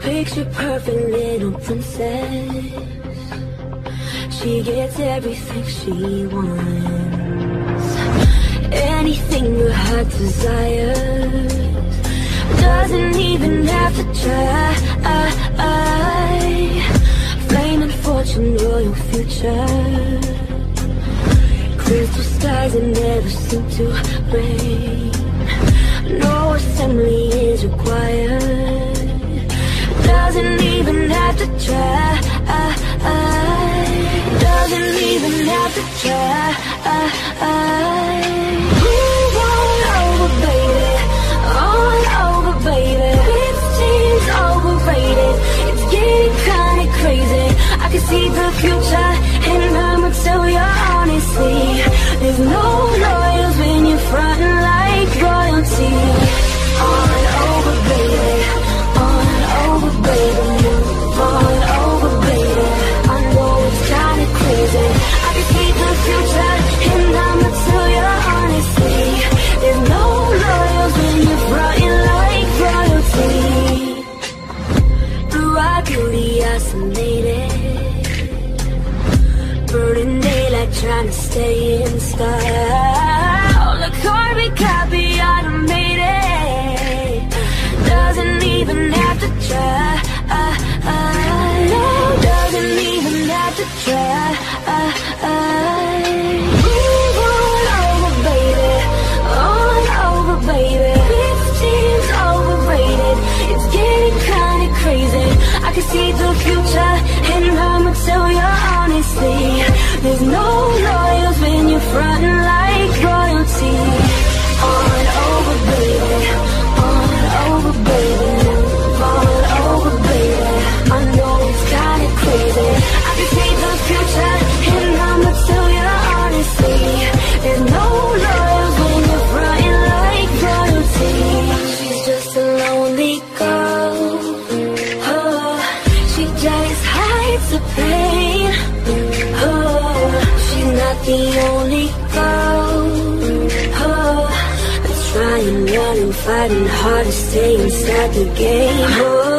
picture perfect little princess. She gets everything she wants. Anything her heart desires. Doesn't even have to try. Fame and fortune, royal future. Crystal skies that never seem to rain. Have to try. Doesn't even have to try. Overrated. It's getting kinda crazy. I can see the future, and I'ma tell you honestly. There's no Daylight trying to stay in style. The carbon copy oh, automated. Doesn't even have to try. No, doesn't even have to try. Fifteen's overrated. It's getting kinda crazy. I can see the future, and I'ma tell you honestly. There's no lawyers when you're frontin' the only girl. Oh, that's trying, running, fighting hard to stay inside the game. Oh,